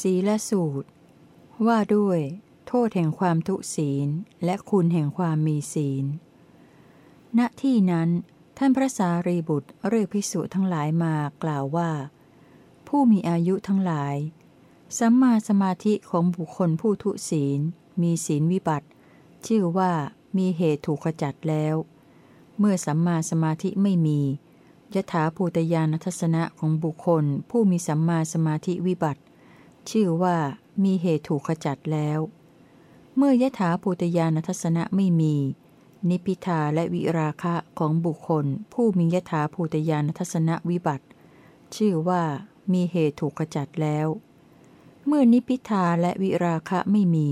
ศีลสูตร ว่าด้วย โทษแห่งความทุศีล และคุณแห่งความมีศีล ณ ที่นั้น ท่านพระสารีบุตรเรียกภิกษุทั้งหลายมากล่าวว่า ผู้มีอายุทั้งหลาย สัมมาสมาธิของบุคคลผู้ทุศีล มีศีลวิบัติ ชื่อว่ามีเหตุถูกขจัดแล้ว เมื่อสัมมาสมาธิไม่มียถาภูตยานทัศนะของบุคคลผู้มีสัมมาสมาธิวิบัติ ชื่อว่ามีเหตุถูกขจัดแล้ว เมื่อยถาภูตยานทัศนะไม่มี นิพิทาและวิราคะของบุคคล ผู้มียถาภูตยานทัศนะวิบัติ ชื่อว่ามีเหตุถูกขจัดแล้ว เมื่อนิพิทาและวิราคะไม่มี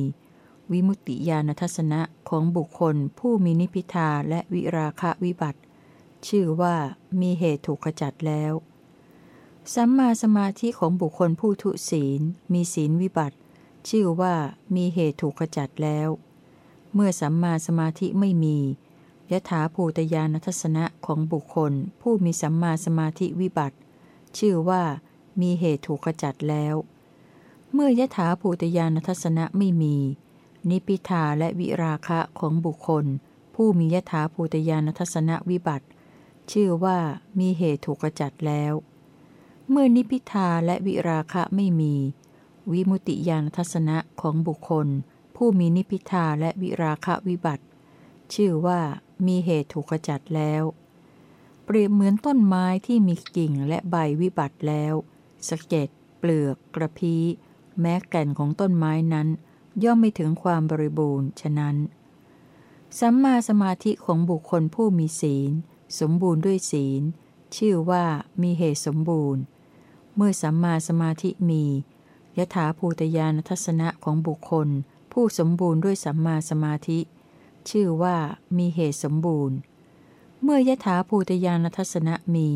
วิมุตติญาณทัศนะของบุคคล ผู้มีนิพิทาและวิราคะวิบัติ ชื่อว่ามีเหตุถูกขจัดแล้ว สัมมาสมาธิของบุคคลผู้ทุศีล มีศีลวิบัติ ชื่อว่ามีเหตุถูกขจัดแล้ว เมื่อสัมมาสมาธิไม่มียถาภูตยานทัศนะของบุคคล ผู้มีสัมมาสมาธิวิบัติ ชื่อว่ามีเหตุถูกขจัดแล้ว เมื่อยถาภูตยานทัศนะไม่มี นิพิทาและวิราคะของบุคคล ผู้มียถาภูตยานทัศนะวิบัติ ชื่อว่ามีเหตุถูกกระจัดแล้ว เมื่อนิพิทาและวิราคะไม่มี วิมุติยานทัศนะของบุคคล ผู้มีนิพิทาและวิราคะวิบัติ ชื่อว่ามีเหตุถูกกระจัดแล้ว เปรียบเหมือนต้นไม้ที่มีกิ่งและใบวิบัติแล้วสะเก็ดเปลือก กระพี้แม้แก่นของต้นไม้นั้น ย่อมไม่ถึงความบริบูรณ์ฉะนั้น สัมมาสมาธิของบุคคลผู้มีศีล สมบูรณ์ด้วยศีล ชื่อว่ามีเหตุสมบูรณ์ เมื่อสัมมาสมาธิมียถาภูตยานทัศนะของบุคคล ผู้สมบูรณ์ด้วยสัมมาสมาธิ ชื่อว่ามีเหตุสมบูรณ์ เมื่อยถาภูตยานทัศนะมี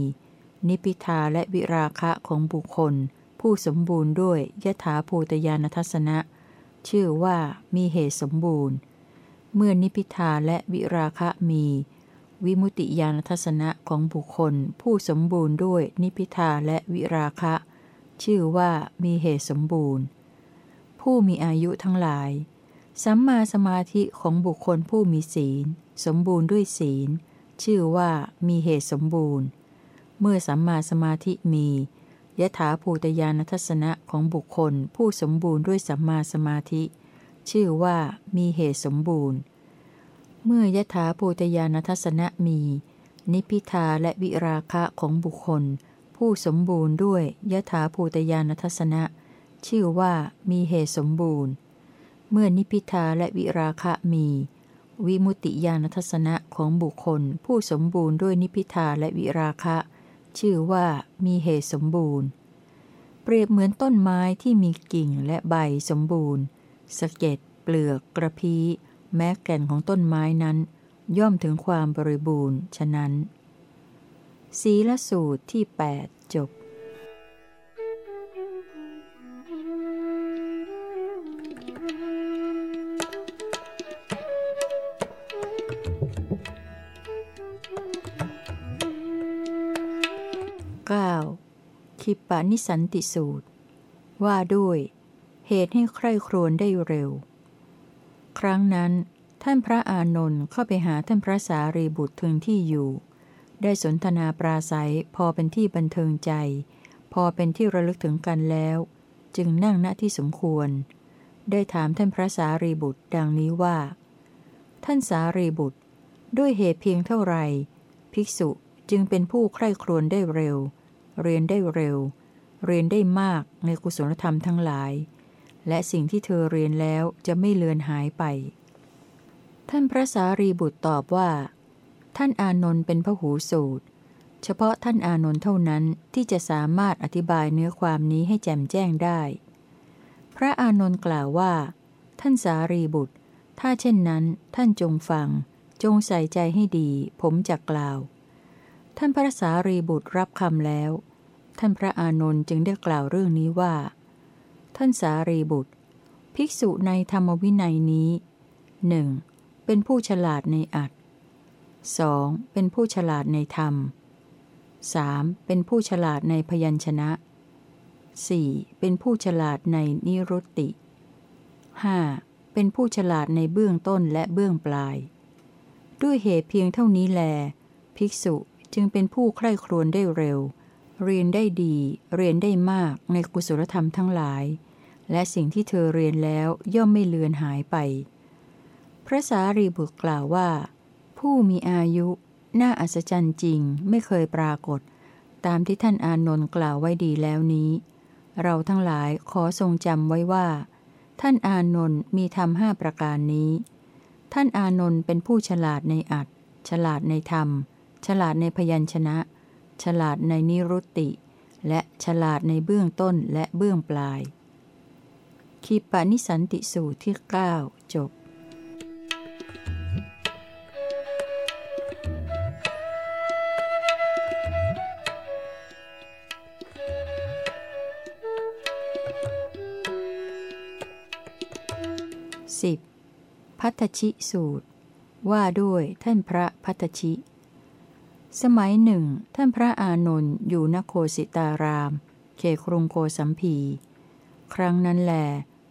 นิพิทาและวิราคะของบุคคล ผู้สมบูรณ์ด้วยยถาภูตยานทัศนะ ชื่อว่ามีเหตุสมบูรณ์ เมื่อนิพิทาและวิราคะมี วิมุติญาณทัศนะของบุคคลผู้สมบูรณ์ด้วยนิพิทาและวิราคะ ชื่อว่ามีเหตุสมบูรณ์ ผู้มีอายุทั้งหลาย สัมมาสมาธิของบุคคลผู้มีศีล สมบูรณ์ด้วยศีล ชื่อว่ามีเหตุสมบูรณ์ เมื่อสัมมาสมาธิมียถาภูตยานทัศนะของบุคคลผู้สมบูรณ์ด้วยสัมมาสมาธิ ชื่อว่ามีเหตุสมบูรณ์ เมื่อยถาภูตยานทัศนะมี นิพิทาและวิราคะของบุคคล ผู้สมบูรณ์ด้วยยถาภูตยานทัศนะ ชื่อว่ามีเหตุสมบูรณ์ เมื่อนิพิทาและวิราคะมี วิมุติยานทัศนะของบุคคล ผู้สมบูรณ์ด้วยนิพิทาและวิราคะ ชื่อว่ามีเหตุสมบูรณ์ เปรียบเหมือนต้นไม้ที่มีกิ่งและใบสมบูรณ์สะเก็ดเปลือกกระพี้ แม้แก่นของต้นไม้นั้น ย่อมถึงความบริบูรณ์ ฉะนั้นสีลสูตรที่ 8 จบคิปานิสันติสูตร ว่าด้วย เหตุให้ใคร่ครวญได้เร็ว ครั้งนั้น ท่านพระอานนท์เข้าไปหาท่านพระสารีบุตรถึงที่อยู่ ได้สนทนาปราศัยพอเป็นที่บันเทิงใจ พอเป็นที่ระลึกถึงกันแล้ว จึงนั่งณที่สมควร ได้ถามท่านพระสารีบุตรดังนี้ว่า ท่านสารีบุตร ด้วยเหตุเพียงเท่าไรภิกษุจึงเป็นผู้ใคร่ครวญได้เร็ว เรียนได้เร็ว เรียนได้มากในกุศลธรรมทั้งหลาย และสิ่งที่เธอเรียนแล้วจะไม่เลือนหายไป ท่านพระสารีบุตรตอบว่า ท่านอานนท์เป็นพระหูสูตร เฉพาะท่านอานนท์เท่านั้นที่จะสามารถอธิบายเนื้อความนี้ให้แจ่มแจ้งได้ พระอานนท์กล่าวว่า ท่านสารีบุตร ถ้าเช่นนั้น ท่านจงฟัง จงใส่ใจให้ดี ผมจะกล่าว ท่านพระสารีบุตรรับคำแล้ว ท่านพระอานนท์จึงได้กล่าวเรื่องนี้ว่า ท่านสารีบุตร ภิกษุในธรรมวินัยนี้หนึ่งเป็นผู้ฉลาดในอัตสองเป็นผู้ฉลาดในธรรมสามเป็นผู้ฉลาดในพยัญชนะ 4. เป็นผู้ฉลาดในนิรุตติ 5. เป็นผู้ฉลาดในเบื้องต้นและเบื้องปลาย ด้วยเหตุเพียงเท่านี้แล ภิกษุจึงเป็นผู้ใคร่ครวญได้เร็ว เรียนได้ดี เรียนได้มากในกุศลธรรมทั้งหลาย และสิ่งที่เธอเรียนแล้วย่อมไม่เลือนหายไป พระสารีบุตรกล่าวว่า ผู้มีอายุน่าอัศจรรย์จริงไม่เคยปรากฏ ตามที่ท่านอานนท์กล่าวไว้ดีแล้วนี้ เราทั้งหลายขอทรงจำไว้ว่า ท่านอานนท์มีธรรมห้าประการนี้ ท่านอานนท์เป็นผู้ฉลาดในอัดฉลาดในธรรม ฉลาดในพยัญชนะ ฉลาดในนิรุตติ และฉลาดในเบื้องต้นและเบื้องปลายคีปานิสันติสูตรที่ 9 จบ 10. พัทชิสูตร ว่าด้วยท่านพระพัทชิ สมัยหนึ่ง ท่านพระอานนท์อยู่นโคสิตาราม เขครุงโกสัมพี ครั้งนั้นแหล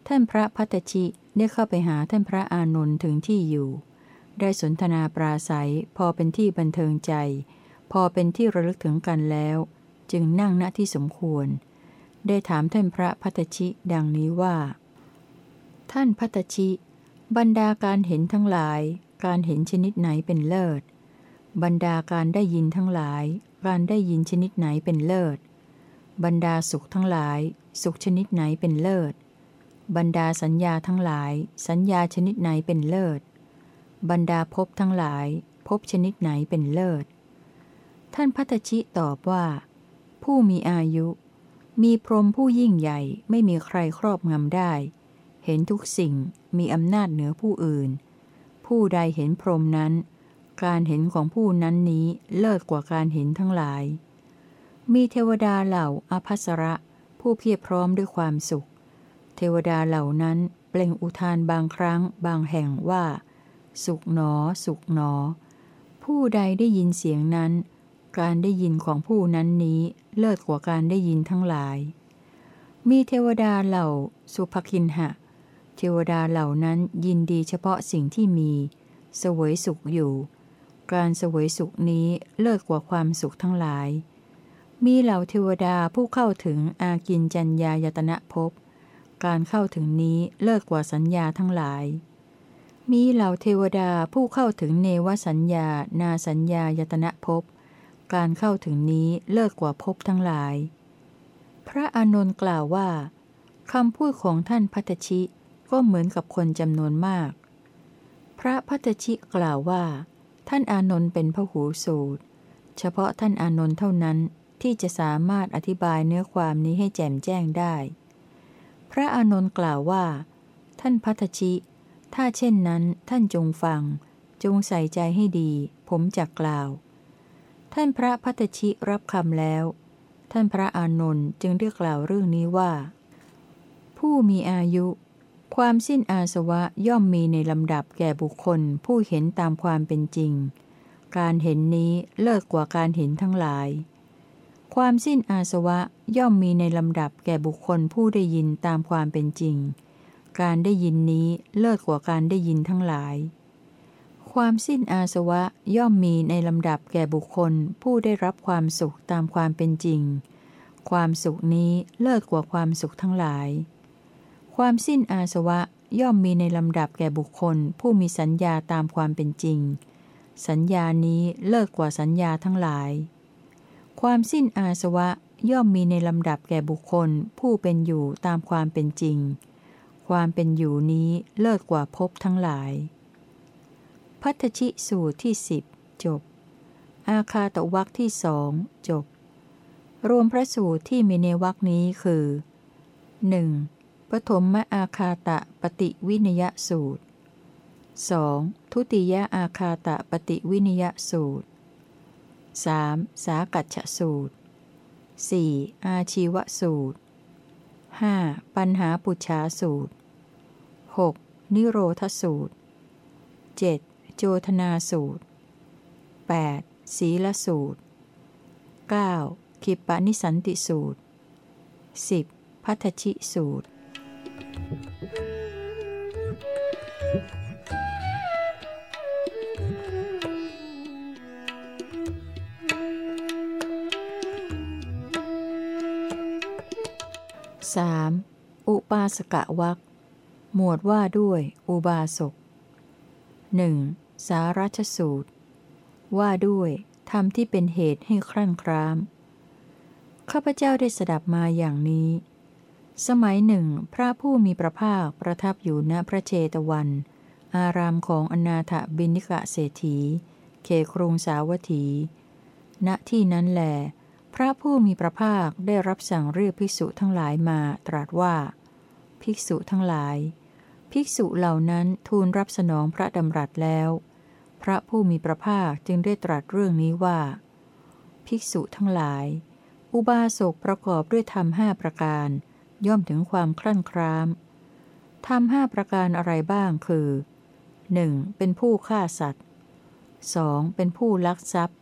ท่านพระพัทชิได้เข้าไปหาท่านพระอานนท์ถึงที่อยู่ ได้สนทนาปราศัยพอเป็นที่บันเทิงใจ พอเป็นที่ระลึกถึงกันแล้ว จึงนั่งณที่สมควร ได้ถามท่านพระพัทชิดังนี้ว่า ท่านพัตชิ บรรดาการเห็นทั้งหลาย การเห็นชนิดไหนเป็นเลิศ บรรดาการได้ยินทั้งหลาย การได้ยินชนิดไหนเป็นเลิศ บรรดาสุขทั้งหลาย สุขชนิดไหนเป็นเลิศ บรรดาสัญญาทั้งหลาย สัญญาชนิดไหนเป็นเลิศ บรรดาภพทั้งหลายภพชนิดไหนเป็นเลิศ ท่านพัตชิตอบว่า ผู้มีอายุ มีพรหมผู้ยิ่งใหญ่ไม่มีใครครอบงำได้ เห็นทุกสิ่งมีอำนาจเหนือผู้อื่น ผู้ใดเห็นพรหมนั้น การเห็นของผู้นั้นนี้เลิศกว่าการเห็นทั้งหลาย มีเทวดาเหล่าอภัสระ ผู้เพียรพร้อมด้วยความสุข เทวดาเหล่านั้นเปล่งอุทานบางครั้งบางแห่งว่า สุขหนอ สุขหนอ ผู้ใดได้ยินเสียงนั้น การได้ยินของผู้นั้นนี้เลิศกว่าการได้ยินทั้งหลาย มีเทวดาเหล่าสุภคินหะ เทวดาเหล่านั้นยินดีเฉพาะสิ่งที่มี สวยสุขอยู่ การสวยสุขนี้เลิศกว่าความสุขทั้งหลาย มีเหล่าเทวดาผู้เข้าถึงอากินจัญญายตนะภพ การเข้าถึงนี้เลิศกว่าสัญญาทั้งหลาย มีเหล่าเทวดาผู้เข้าถึงเนวสัญญา นาสัญญายตนะภพ การเข้าถึงนี้เลิศกว่าภพทั้งหลาย พระอานนท์กล่าวว่าคำพูดของท่านพัตชิก็เหมือนกับคนจำนวนมาก พระพัทชิกล่าวว่า ท่านอานนท์เป็นพระหูสูตร เฉพาะท่านอานนท์เท่านั้นที่จะสามารถอธิบายเนื้อความนี้ให้แจ่มแจ้งได้ พระอานนท์กล่าวว่า ท่านพัทชิ ถ้าเช่นนั้นท่านจงฟัง จงใส่ใจให้ดี ผมจะกล่าว ท่านพระพัทชิรับคำแล้ว ท่านพระอานนท์จึงเรียกกล่าวเรื่องนี้ว่า ผู้มีอายุ ความสิ้นอาสวะย่อมมีในลำดับแก่บุคคลผู้เห็นตามความเป็นจริง การเห็นนี้เลิศกว่าการเห็นทั้งหลาย ความสิ้นอาสวะย่อมมีในลำดับแก่บุคคลผู้ได้ยินตามความเป็นจริง การได้ยินนี้เลิศกว่าการได้ยินทั้งหลาย ความสิ้นอาสวะย่อมมีในลำดับแก่บุคคลผู้ได้รับความสุขตามความเป็นจริง ความสุขนี้เลิศกว่าความสุขทั้งหลาย ความสิ้นอาสวะย่อมมีในลำดับแก่บุคคล ผู้มีสัญญาตามความเป็นจริง สัญญานี้เลิกกว่าสัญญาทั้งหลาย ความสิ้นอาสวะย่อมมีในลำดับแก่บุคคล ผู้เป็นอยู่ตามความเป็นจริง ความเป็นอยู่นี้เลิกกว่าภพทั้งหลาย พัทชิสูตรที่สิบจบ อาคาตวักที่สองจบ รวมพระสูตรที่มีในวักนี้คือ 1. ปฐมมอาคาตะปฏิวินยสูตร 2. ทุติยอาคาตะปฏิวินยสูตร 3. สากัจฉสูตร 4. อาชีวสูตร 5. ปัญหาปุชาสูตร 6. นิโรธสูตร 7. โจทนาสูตร 8. ศีลสูตร 9. ขิปปนิสันติสูตร 10. พัทชิสูตร 3. อุปาสกะวักหมวดว่าด้วย อุบาสกหนึ่งสารัชสูตร ว่าด้วยธรรมที่เป็นเหตุให้ครั่นคราม ข้าพเจ้าได้สดับมาอย่างนี้ สมัยหนึ่ง พระผู้มีพระภาคประทับอยู่ณพระเจตวัน อารามของอนาถบินิกะเศรษฐี เขครุงสาวัตถี ณที่นั้นแหลพระผู้มีพระภาคได้รับสั่งเรียกภิกษุทั้งหลายมาตรัสว่า ภิกษุทั้งหลาย ภิกษุเหล่านั้นทูลรับสนองพระดำรัสแล้ว พระผู้มีพระภาคจึงได้ตรัสเรื่องนี้ว่า ภิกษุทั้งหลาย อุบาสกประกอบด้วยธรรมห้าประการ ย่อมถึงความคลั่นครามธรรมห้าประการอะไรบ้างคือ 1. เป็นผู้ฆ่าสัตว์ 2. เป็นผู้ลักทรัพย์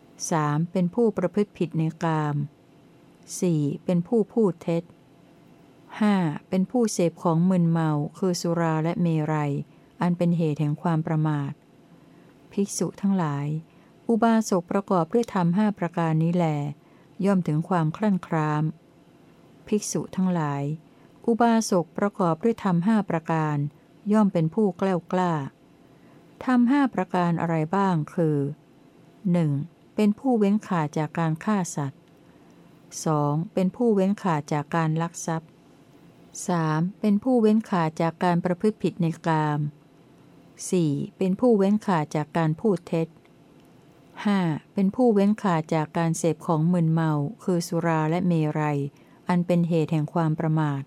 3. เป็นผู้ประพฤติผิดในกาม 4. เป็นผู้พูดเท็จ 5. เป็นผู้เสพของมึนเมาคือสุราและเมรัย อันเป็นเหตุแห่งความประมาท ภิกษุทั้งหลาย อุบาสกประกอบด้วยธรรมห้าประการนี้แล ย่อมถึงความคลั่นคราม ภิกษุทั้งหลาย อุบาสกประกอบด้วยธรรมห้าประการ ย่อมเป็นผู้แกล้วกล้าธรรมห้าประการอะไรบ้างคือ 1. เป็นผู้เว้นขาดจากการฆ่าสัตว์ 2. เป็นผู้เว้นขาดจากการลักทรัพย์ 3. เป็นผู้เว้นขาดจากการประพฤติผิดในกาม 4. เป็นผู้เว้นขาดจากการพูดเท็จ 5. เป็นผู้เว้นขาดจากการเสพของมึนเมา คือสุราและเมรัย อันเป็นเหตุแห่งความประมาท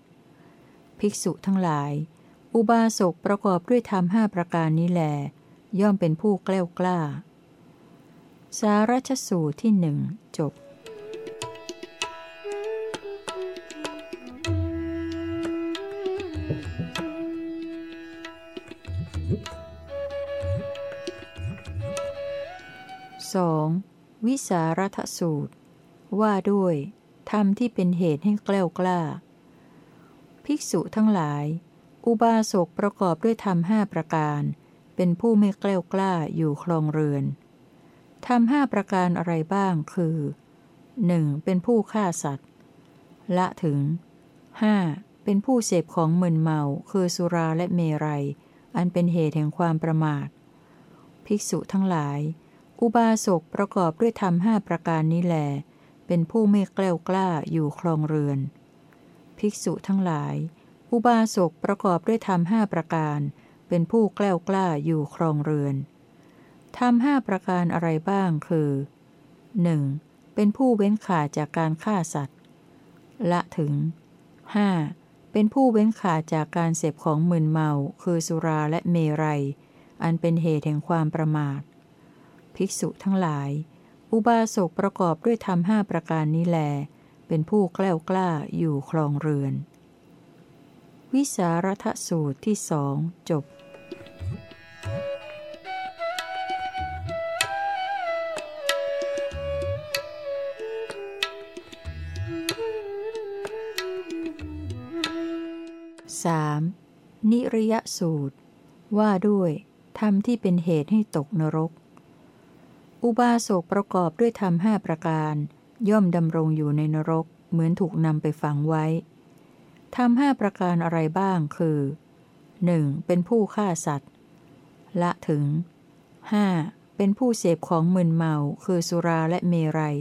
ภิกษุทั้งหลาย อุบาสกประกอบด้วยธรรมห้าประการนี้แลย่อมเป็นผู้แกล้วกล้า สารัชสูตรที่หนึ่งจบ 2. วิสารทสูตร ว่าด้วย ธรรมที่เป็นเหตุให้แกล้วกล้า ภิกษุทั้งหลาย อุบาสกประกอบด้วยธรรมห้าประการ เป็นผู้ไม่แกล้วกล้าอยู่คลองเรือนธรรมห้าประการอะไรบ้างคือ 1. เป็นผู้ฆ่าสัตว์ ละถึง 5. เป็นผู้เสพของมึนเมาคือสุราและเมรัย อันเป็นเหตุแห่งความประมาท ภิกษุทั้งหลาย อุบาสกประกอบด้วยธรรมห้าประการนี้แหล เป็นผู้ไม่แกล้วกล้าอยู่คลองเรือน ภิกษุทั้งหลาย อุบาสกประกอบด้วยธรรมห้าประการ เป็นผู้แกล้วกล้าอยู่ครองเรือนทำห้าประการอะไรบ้างคือ 1. เป็นผู้เว้นขาดจากการฆ่าสัตว์ ละถึง 5. เป็นผู้เว้นขาดจากการเสพของมึนเมา คือสุราและเมรัย อันเป็นเหตุแห่งความประมาท ภิกษุทั้งหลาย อุบาสกประกอบด้วยธรรมห้าประการนี้แล เป็นผู้แกล้วกล้าอยู่ครองเรือน วิสารทสูตรที่สองจบ 3. นิรยสูตร ว่าด้วยธรรมที่เป็นเหตุให้ตกนรก อุบาสกประกอบด้วยธรรมห้าประการ ย่อมดำรงอยู่ในนรก เหมือนถูกนำไปฝังไว้ธรรมห้าประการอะไรบ้างคือ 1. เป็นผู้ฆ่าสัตว์ ละถึง 5. เป็นผู้เสพของมึนเมาคือสุราและเมรัย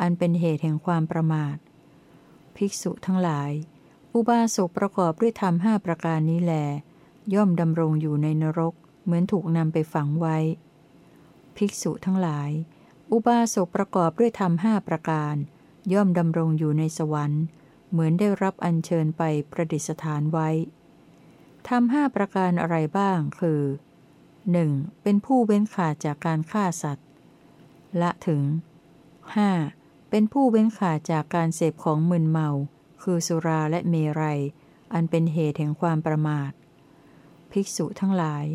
อันเป็นเหตุแห่งความประมาท ภิกษุทั้งหลาย อุบาสกประกอบด้วยธรรมห้าประการนี้แล ย่อมดำรงอยู่ในนรก เหมือนถูกนำไปฝังไว้ ภิกษุทั้งหลาย อุบาสกประกอบด้วยธรรมห้าประการ ย่อมดำรงอยู่ในสวรรค์ เหมือนได้รับอัญเชิญไปประดิษฐานไว้ธรรมห้าประการอะไรบ้างคือ 1. เป็นผู้เว้นขาดจากการฆ่าสัตว์ ละถึง 5. เป็นผู้เว้นขาดจากการเสพของมึนเมา คือสุราและเมรัย อันเป็นเหตุแห่งความประมาท ภิกษุทั้งหลาย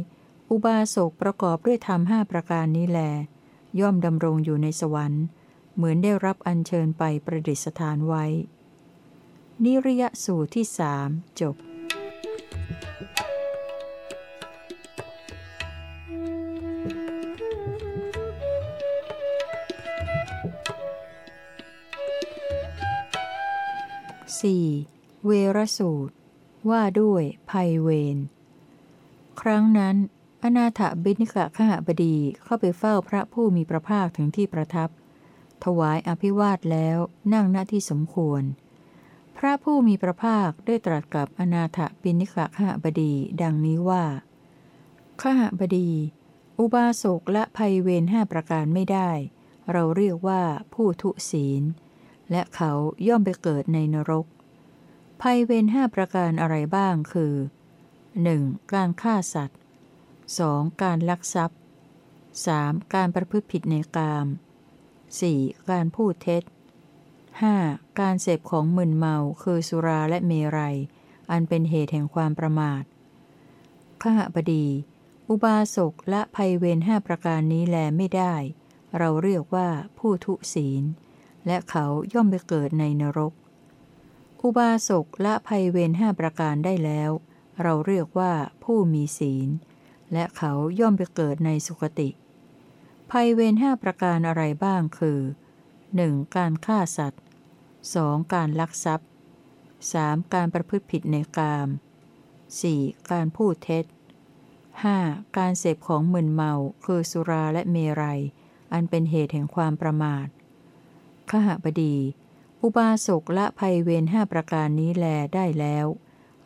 อุบาสกประกอบด้วยธรรมห้าประการนี้แล ย่อมดำรงอยู่ในสวรรค์ เหมือนได้รับอัญเชิญไปประดิษฐานไว้ นิริยสูตรที่สามจบ 4. เวรสูตร ว่าด้วยภัยเวร ครั้งนั้น อนาถบิณิกะขหบดีเข้าไปเฝ้าพระผู้มีพระภาคถึงที่ประทับ ถวายอภิวาทแล้วนั่งณที่สมควร พระผู้มีพระภาคได้ตรัสกับอนาถบิณิกะขหบดีดังนี้ว่าขหบดี อุบาสกและภัยเวรห้าประการไม่ได้ เราเรียกว่าผู้ทุศีล และเขาย่อมไปเกิดในนรก ภัยเวรห้าประการอะไรบ้างคือ 1. การฆ่าสัตว์ 2. การลักทรัพย์ 3. การประพฤติผิดในกาม 4. การพูดเท็จ 5. การเสพของมึนเมาคือสุราและเมรัย อันเป็นเหตุแห่งความประมาทขหบดี อุบาสกและภัยเวรห้าประการนี้แลไม่ได้ เราเรียกว่าผู้ทุศีล และเขาย่อมไปเกิดในนรก อุบาสกและภัยเวรห้าประการได้แล้ว เราเรียกว่าผู้มีศีล และเขาย่อมไปเกิดในสุคติ ภัยเวรห้าประการอะไรบ้างคือ 1. การฆ่าสัตว์ 2. การลักทรัพย์ 3. การประพฤติผิดในกาม 4. การพูดเท็จ 5. การเสพของมึนเมาคือสุราและเมรัย อันเป็นเหตุแห่งความประมาทขหบดี อุบาสกละภัยเวรห้าประการนี้แลได้แล้ว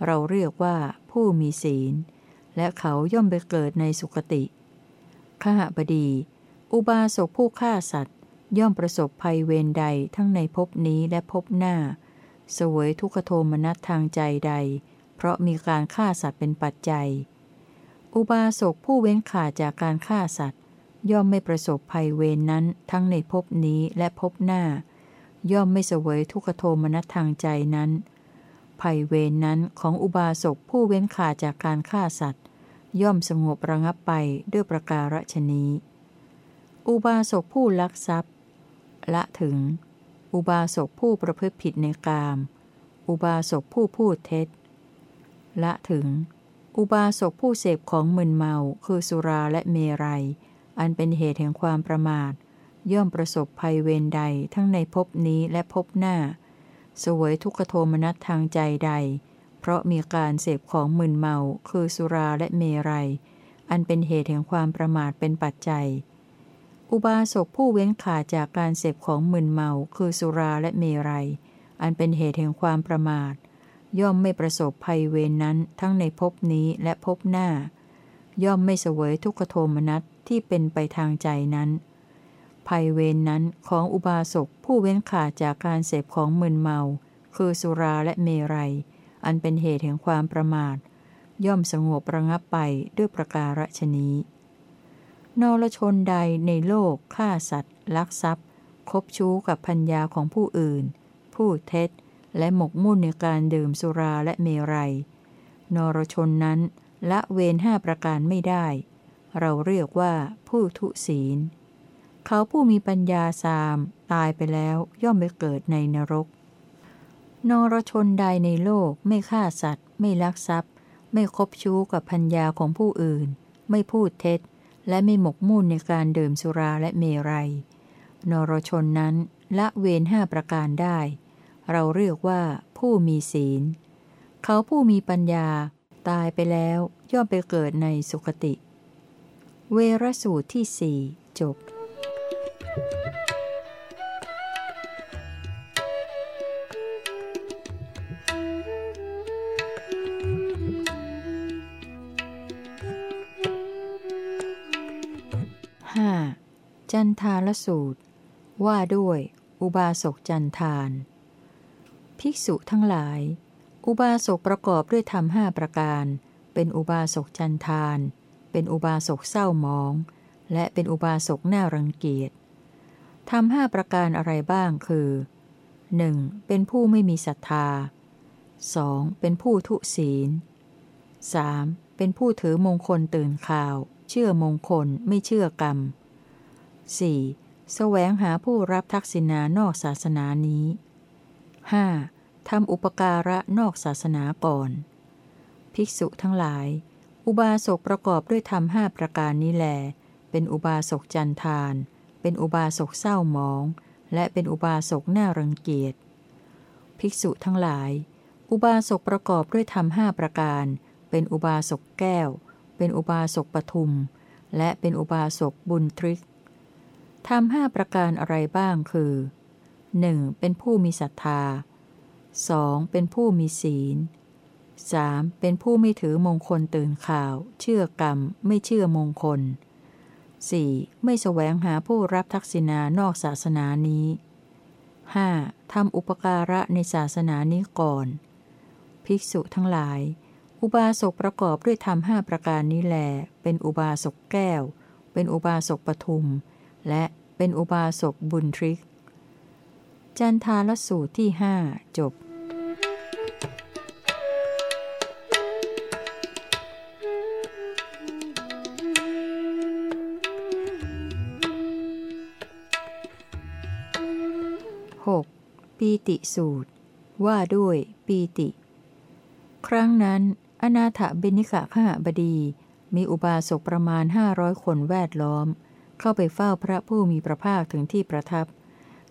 เราเรียกว่าผู้มีศีล และเขาย่อมไปเกิดในสุคติขหบดี อุบาสกผู้ฆ่าสัตว์ ย่อมประสบภัยเวรใดทั้งในภพนี้และภพหน้า สวยทุกขโทมนัสทางใจใด เพราะมีการฆ่าสัตว์เป็นปัจจัย อุบาสกผู้เว้นขาดจากการฆ่าสัตว์ ย่อมไม่ประสบภัยเวรนนั้นทั้งในภพนี้และภพหน้า ย่อมไม่เสวยทุกขโทมนัสทางใจนั้น ภัยเวรนนั้นของอุบาสกผู้เว้นขาจากการฆ่าสัตว์ ย่อมสงบระงับไปด้วยประการฉนี้ อุบาสกผู้ลักทรัพย์ ละถึง อุบาสกผู้ประพฤติผิดในกาม อุบาสกผู้พูดเท็จ ละถึง อุบาสกผู้เสพของมึนเมาคือสุราและเมรัย อันเป็นเหตุแห่งความประมาท ย่อมประสบภัยเวรใดทั้งในภพนี้และภพหน้า สวยทุกขโทมนัสทางใจใด เพราะมีการเสพของมึนเมา คือสุราและเมรัย อันเป็นเหตุแห่งความประมาทเป็นปัจจัย อุบาสกผู้เว้นขาดจากการเสพของมึนเมา คือสุราและเมรัย อันเป็นเหตุแห่งความประมาท ย่อมไม่ประสบภัยเวรนนั้นทั้งในภพนี้และภพหน้า ย่อมไม่เสวยทุกขโทมนัสที่เป็นไปทางใจนั้น ภัยเวรนนั้นของอุบาสกผู้เว้นขาดจากการเสพของมึนเมา คือสุราและเมรัย อันเป็นเหตุแห่งความประมาท ย่อมสงบระงับไปด้วยประการฉนี้ นรชนใดในโลกฆ่าสัตว์ ลักทรัพย์ คบชู้กับพัญญาของผู้อื่นพูดเท็จ และหมกมุ่นในการดื่มสุราและเมรัย นรชนนั้นละเวรห้าประการไม่ได้ เราเรียกว่าผู้ทุศีล เขาผู้มีปัญญาสามตายไปแล้วย่อมไปเกิดในนรก นรชนใดในโลกไม่ฆ่าสัตว์ ไม่ลักทรัพย์ ไม่คบชู้กับพัญญาของผู้อื่น ไม่พูดเท็จ และไม่หมกมุ่นในการดื่มสุราและเมรัย นรชนนั้นละเวรห้าประการได้ เราเรียกว่าผู้มีศีล เขาผู้มีปัญญาตายไปแล้วย่อมไปเกิดในสุคติ เวรสูตรที่สี่จบ 5. จันทารสูตร ว่าด้วย อุบาสกจันทาน ภิกษุทั้งหลาย อุบาสกประกอบด้วยธรรมห้าประการ เป็นอุบาสกจันทาน เป็นอุบาสกเศร้ามอง และเป็นอุบาสกน่ารังเกียจ ทำห้าประการอะไรบ้างคือ 1. เป็นผู้ไม่มีศรัทธา 2. เป็นผู้ทุศีล 3. เป็นผู้ถือมงคลตื่นข่าว เชื่อมงคลไม่เชื่อกรรม 4. แสวงหาผู้รับทักษิณานอกศาสนานี้ 5. ททำอุปการะนอกศาสนาก่อน ภิกษุทั้งหลาย อุบาสกประกอบด้วยธรรมห้าประการนี้แล เป็นอุบาสกจันทาน เป็นอุบาสกเศร้าหมอง และเป็นอุบาสกน่ารังเกียจ ภิกษุทั้งหลาย อุบาสกประกอบด้วยธรรมห้าประการ เป็นอุบาสกแก้ว เป็นอุบาสกปทุม และเป็นอุบาสกบุญทริกทำห้าประการอะไรบ้างคือ 1. เป็นผู้มีศรัทธา 2. เป็นผู้มีศีล 3. เป็นผู้ไม่ถือมงคลตื่นข่าว เชื่อกรรม ไม่เชื่อมงคล 4. ไม่แสวงหาผู้รับทักษิณานอกศาสนานี้ 5. ทำอุปการะในศาสนานี้ก่อน ภิกษุทั้งหลาย อุบาสกประกอบด้วยธรรมห้าประการนี้แล เป็นอุบาสกแก้ว เป็นอุบาสกปทุม และเป็นอุบาสกบุญทริก จันทารสูตรที่หจบ ปีติสูตร ว่าด้วยปีติ ครั้งนั้น อนาถบิณิกะขหบดี มีอุบาสกประมาณห้าร้อยคนแวดล้อม เข้าไปเฝ้าพระผู้มีพระภาคถึงที่ประทับ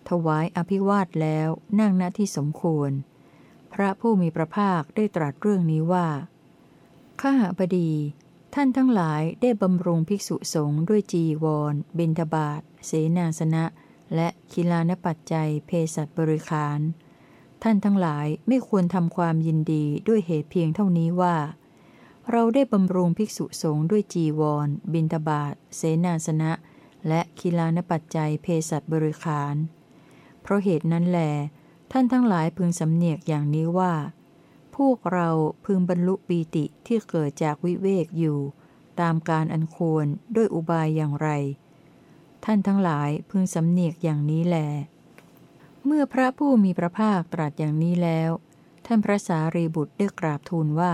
ถวายอภิวาทแล้วนั่งณที่สมควร พระผู้มีพระภาคได้ตรัสเรื่องนี้ว่าขหบดี ท่านทั้งหลายได้บำรุงภิกษุสงฆ์ด้วยจีวร บิณฑบาต เสนาสนะ และคิลานปัจจัยเพศัตบริคาร ท่านทั้งหลายไม่ควรทำความยินดีด้วยเหตุเพียงเท่านี้ว่า เราได้บำรุงภิกษุสงฆ์ด้วยจีวร บิณฑบาตเสนาสนะ และคิลานปัจจัยเพศัตบริคาร เพราะเหตุนั้นแหลท่านทั้งหลายพึงสำเนียกอย่างนี้ว่า พวกเราพึงบรรลุปีติที่เกิดจากวิเวกอยู่ ตามการอันควรด้วยอุบายอย่างไร ท่านทั้งหลายพึงสำเนียกอย่างนี้แล เมื่อพระผู้มีพระภาคตรัสอย่างนี้แล้ว ท่านพระสารีบุตรได้กราบทูลว่า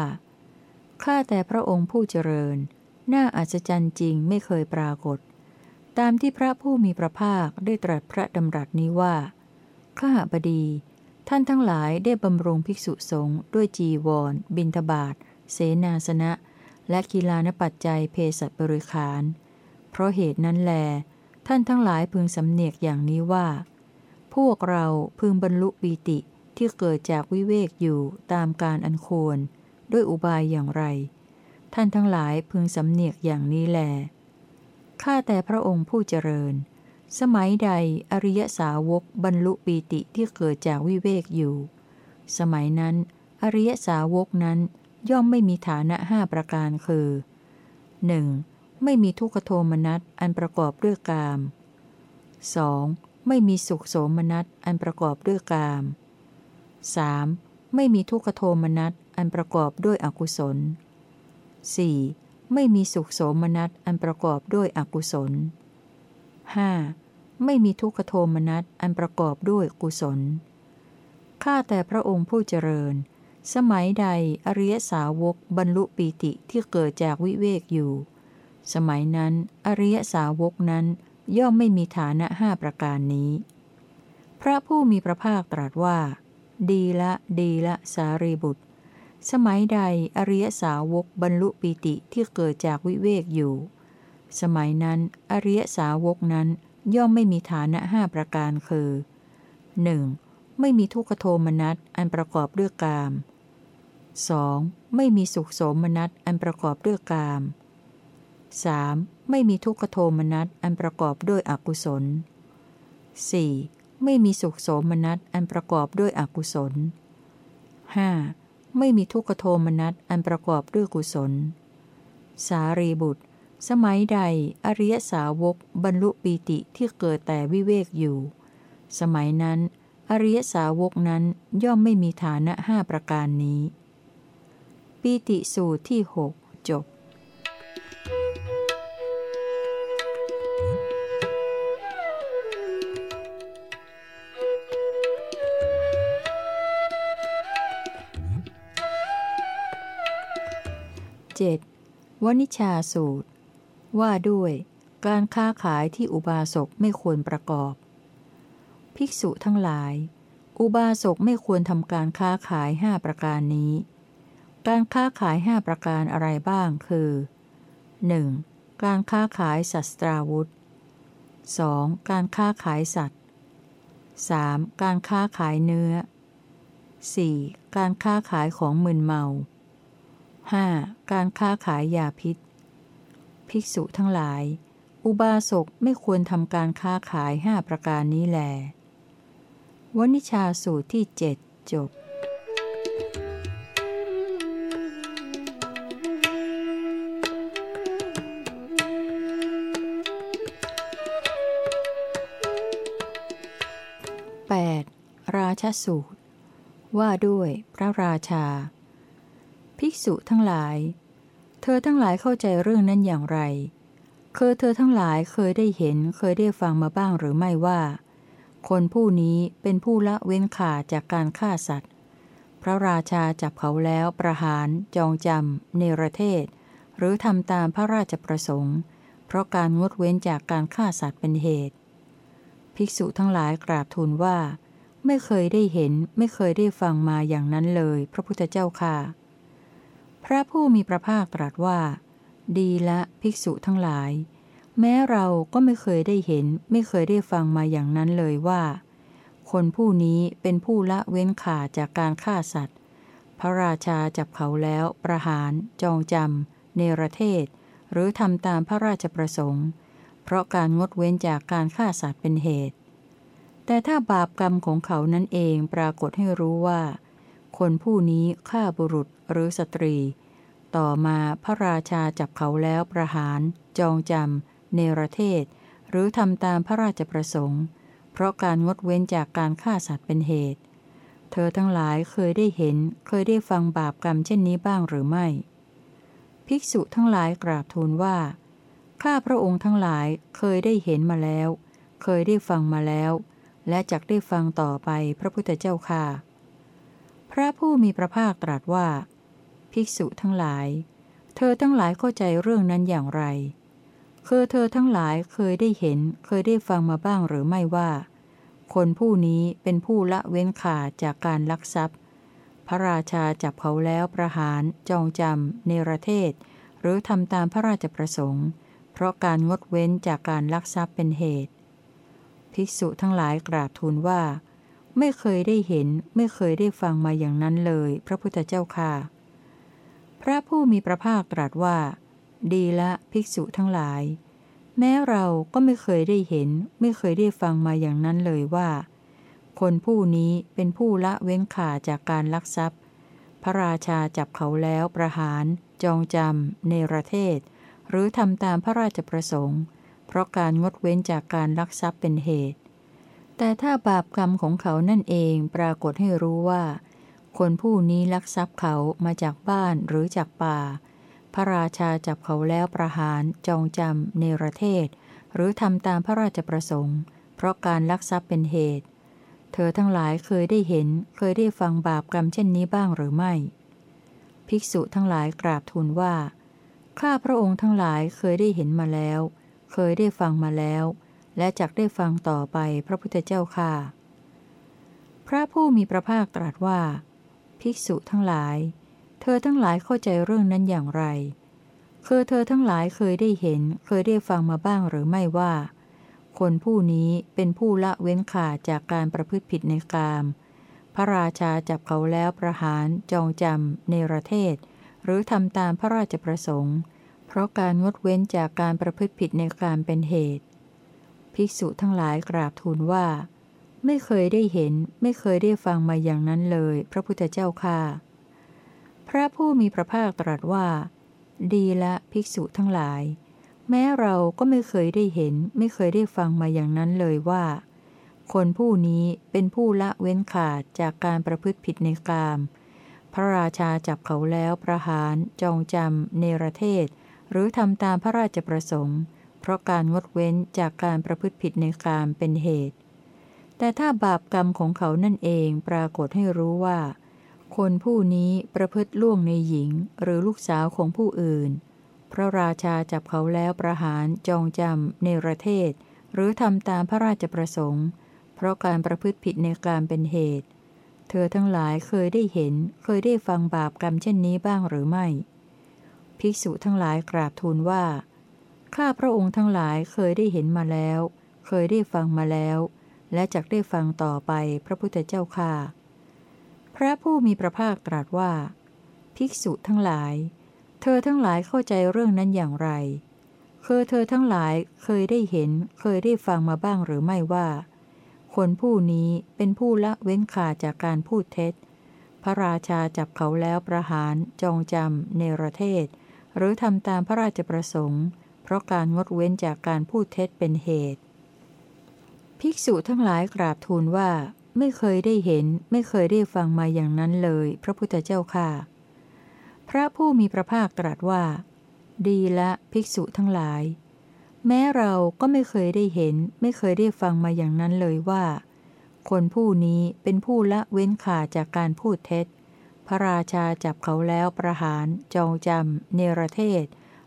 ข้าแต่พระองค์ผู้เจริญ น่าอัศจรรย์จริงไม่เคยปรากฏ ตามที่พระผู้มีพระภาคได้ตรัสพระดำรัสนี้ว่า ข้าบดี ท่านทั้งหลายได้บำรุงภิกษุสงฆ์ด้วยจีวร บิณฑบาตเสนาสนะ และกีฬานปัจจัยเพศบริขาร เพราะเหตุนั้นแล ท่านทั้งหลายพึงสำเนียกอย่างนี้ว่า พวกเราพึงบรรลุปีติที่เกิดจากวิเวกอยู่ตามการอันควร ด้วยอุบายอย่างไร ท่านทั้งหลายพึงสำเนียกอย่างนี้แล ข้าแต่พระองค์ผู้เจริญ สมัยใดอริยสาวกบรรลุปีติที่เกิดจากวิเวกอยู่ สมัยนั้น อริยสาวกนั้นย่อมไม่มีฐานะห้าประการคือ 1. ไม่มีทุกขโทมนัสอันประกอบด้วยกาม 2. ไม่มีสุขโสมนัสอันประกอบด้วยกาม 3. ไม่มีทุกขโทมนัสอันประกอบด้วยอกุศล 4. ไม่มีสุขโสมนัสอันประกอบด้วยอกุศล 5. ไม่มีทุกขโทมนัสอันประกอบด้วยกุศล ข้าแต่พระองค์ผู้เจริญ สมัยใดอริยสาวกบรรลุปีติที่เกิดจากวิเวกอยู่ สมัยนั้น อริยสาวกนั้นย่อมไม่มีฐานะห้าประการนี้ พระผู้มีพระภาคตรัสว่า ดีละดีละสารีบุตร สมัยใดอริยสาวกบรรลุปีติที่เกิดจากวิเวกอยู่ สมัยนั้น อริยสาวกนั้นย่อมไม่มีฐานะห้าประการคือ 1. ไม่มีทุกขโทมนัสอันประกอบด้วยกาม 2. ไม่มีสุขโสมนัสอันประกอบด้วยกาม 3. ไม่มีทุกขโทมนัสอันประกอบด้วยอกุศล 4. ไม่มีสุขโสมนัสอันประกอบด้วยอกุศล 5. ไม่มีทุกขโทมนัสอันประกอบด้วยกุศล สารีบุตร สมัยใด อริยสาวก บรรลุปีติที่เกิดแต่วิเวกอยู่ สมัยนั้น อริยสาวกนั้นย่อมไม่มีฐานะห้าประการนี้ ปีติสูตรที่หก 7. วนิชาสูตร ว่าด้วย การค้าขายที่อุบาสกไม่ควรประกอบ ภิกษุทั้งหลาย อุบาสกไม่ควรทำการค้าขายห้าประการนี้ การค้าขายห้าประการอะไรบ้างคือ 1. การค้าขายสัตว์ตราวุธ 2. การค้าขายสัตว์ 3. การค้าขายเนื้อ 4. การค้าขายของมึนเมา 5. การค้าขายยาพิษ ภิกษุทั้งหลาย อุบาสกไม่ควรทำการค้าขายห้าประการนี้แลวนิชาสูตรที่เจ็ดจบ 8. ราชสูตร ว่าด้วยพระราชา ภิกษุทั้งหลาย เธอทั้งหลายเข้าใจเรื่องนั้นอย่างไร เคยเธอทั้งหลายเคยได้เห็นเคยได้ฟังมาบ้างหรือไม่ว่า คนผู้นี้เป็นผู้ละเว้นขาดจากการฆ่าสัตว์ พระราชาจับเขาแล้วประหาร จองจำเนรเทศ หรือทำตามพระราชประสงค์ เพราะการงดเว้นจากการฆ่าสัตว์เป็นเหตุ ภิกษุทั้งหลายกราบทูลว่าไม่เคยได้เห็นไม่เคยได้ฟังมาอย่างนั้นเลย พระพุทธเจ้าค่ะ พระผู้มีพระภาคตรัสว่า ดีละภิกษุทั้งหลาย แม้เราก็ไม่เคยได้เห็น ไม่เคยได้ฟังมาอย่างนั้นเลยว่า คนผู้นี้เป็นผู้ละเว้นขาดจากการฆ่าสัตว์ พระราชาจับเขาแล้วประหาร จองจำเนรเทศ หรือทำตามพระราชประสงค์ เพราะการงดเว้นจากการฆ่าสัตว์เป็นเหตุ แต่ถ้าบาปกรรมของเขานั่นเองปรากฏให้รู้ว่า คนผู้นี้ฆ่าบุรุษหรือสตรี ต่อมาพระราชาจับเขาแล้วประหาร จองจำเนรเทศ หรือทำตามพระราชประสงค์ เพราะการงดเว้นจากการฆ่าสัตว์เป็นเหตุ เธอทั้งหลายเคยได้เห็นเคยได้ฟังบาปกรรมเช่นนี้บ้างหรือไม่ ภิกษุทั้งหลายกราบทูลว่าข้าพระองค์ทั้งหลายเคยได้เห็นมาแล้ว เคยได้ฟังมาแล้ว และจักได้ฟังต่อไปพระพุทธเจ้าค่ะ พระผู้มีพระภาคตรัสว่า ภิกษุทั้งหลาย เธอทั้งหลายเข้าใจเรื่องนั้นอย่างไร คือเธอทั้งหลายเคยได้เห็น เคยได้ฟังมาบ้างหรือไม่ว่า คนผู้นี้เป็นผู้ละเว้นขาดจากการลักทรัพย์ พระราชาจับเขาแล้วประหาร จองจำเนรเทศ หรือทำตามพระราชประสงค์ เพราะการงดเว้นจากการลักทรัพย์เป็นเหตุ ภิกษุทั้งหลายกราบทูลว่า ไม่เคยได้เห็นไม่เคยได้ฟังมาอย่างนั้นเลย พระพุทธเจ้าค่ะ พระผู้มีพระภาคตรัสว่า ดีละภิกษุทั้งหลาย แม้เราก็ไม่เคยได้เห็น ไม่เคยได้ฟังมาอย่างนั้นเลยว่า คนผู้นี้เป็นผู้ละเว้นขาจากการลักทรัพย์ พระราชาจับเขาแล้วประหาร จองจำเนรเทศ หรือทำตามพระราชประสงค์ เพราะการงดเว้นจากการลักทรัพย์เป็นเหตุ แต่ถ้าบาปกรรมของเขานั่นเองปรากฏให้รู้ว่า คนผู้นี้ลักทรัพย์เขามาจากบ้านหรือจากป่า พระราชาจับเขาแล้วประหารจองจำเนรเทศ หรือทำตามพระราชประสงค์ เพราะการลักทรัพย์เป็นเหตุ เธอทั้งหลายเคยได้เห็นเคยได้ฟังบาปกรรมเช่นนี้บ้างหรือไม่ ภิกษุทั้งหลายกราบทูลว่าข้าพระองค์ทั้งหลายเคยได้เห็นมาแล้ว เคยได้ฟังมาแล้ว และจักได้ฟังต่อไปพระพุทธเจ้าค่ะ พระผู้มีพระภาคตรัสว่า ภิกษุทั้งหลาย เธอทั้งหลายเข้าใจเรื่องนั้นอย่างไร คือเธอทั้งหลายเคยได้เห็น เคยได้ฟังมาบ้างหรือไม่ว่า คนผู้นี้เป็นผู้ละเว้นขาดจากการประพฤติผิดในกาม พระราชาจับเขาแล้วประหาร จองจำเนรเทศ หรือทำตามพระราชประสงค์ เพราะการงดเว้นจากการประพฤติผิดในกามเป็นเหตุ ภิกษุทั้งหลายกราบทูลว่า ไม่เคยได้เห็นไม่เคยได้ฟังมาอย่างนั้นเลย พระพุทธเจ้าค่ะ พระผู้มีพระภาคตรัสว่า ดีละภิกษุทั้งหลาย แม้เราก็ไม่เคยได้เห็น ไม่เคยได้ฟังมาอย่างนั้นเลยว่า คนผู้นี้เป็นผู้ละเว้นขาดจากการประพฤติผิดในกาม พระราชาจับเขาแล้วประหาร จองจำเนรเทศ หรือทำตามพระราชประสงค์ เพราะการงดเว้นจากการประพฤติผิดในกามเป็นเหตุ แต่ถ้าบาปกรรมของเขานั่นเองปรากฏให้รู้ว่า คนผู้นี้ประพฤติล่วงในหญิงหรือลูกสาวของผู้อื่น พระราชาจับเขาแล้วประหารจองจำเนประเทศ หรือทำตามพระราชประสงค์เพเพราะการประพฤติผิดในการเป็นเหตุ เธอทั้งหลายเคยได้เห็นเคยได้ฟังบาปกรรมเช่นนี้บ้างหรือไม่ ภิกษุทั้งหลายกราบทูลว่า ข้าพระองค์ทั้งหลายเคยได้เห็นมาแล้ว เคยได้ฟังมาแล้ว และจักได้ฟังต่อไปพระพุทธเจ้าค่ะ พระผู้มีพระภาคตรัสว่า ภิกษุทั้งหลาย เธอทั้งหลายเข้าใจเรื่องนั้นอย่างไรคือเธอทั้งหลายเคยได้เห็น เคยได้ฟังมาบ้างหรือไม่ว่า คนผู้นี้เป็นผู้ละเว้นขาจากการพูดเท็จ พระราชาจับเขาแล้วประหาร จองจำเนรเทศ หรือทำตามพระราชประสงค์ เพราะการงดเว้นจากการพูดเท็จเป็นเหตุ ภิกษุทั้งหลายกราบทูลว่า ไม่เคยได้เห็น ไม่เคยได้ฟังมาอย่างนั้นเลย พระพุทธเจ้าค่ะ พระผู้มีพระภาคตรัสว่า ดีละภิกษุทั้งหลาย แม้เราก็ไม่เคยได้เห็น ไม่เคยได้ฟังมาอย่างนั้นเลยว่า คนผู้นี้เป็นผู้ละเว้นขาจากการพูดเท็จพระราชาจับเขาแล้วประหาร จองจำ เนรเทศ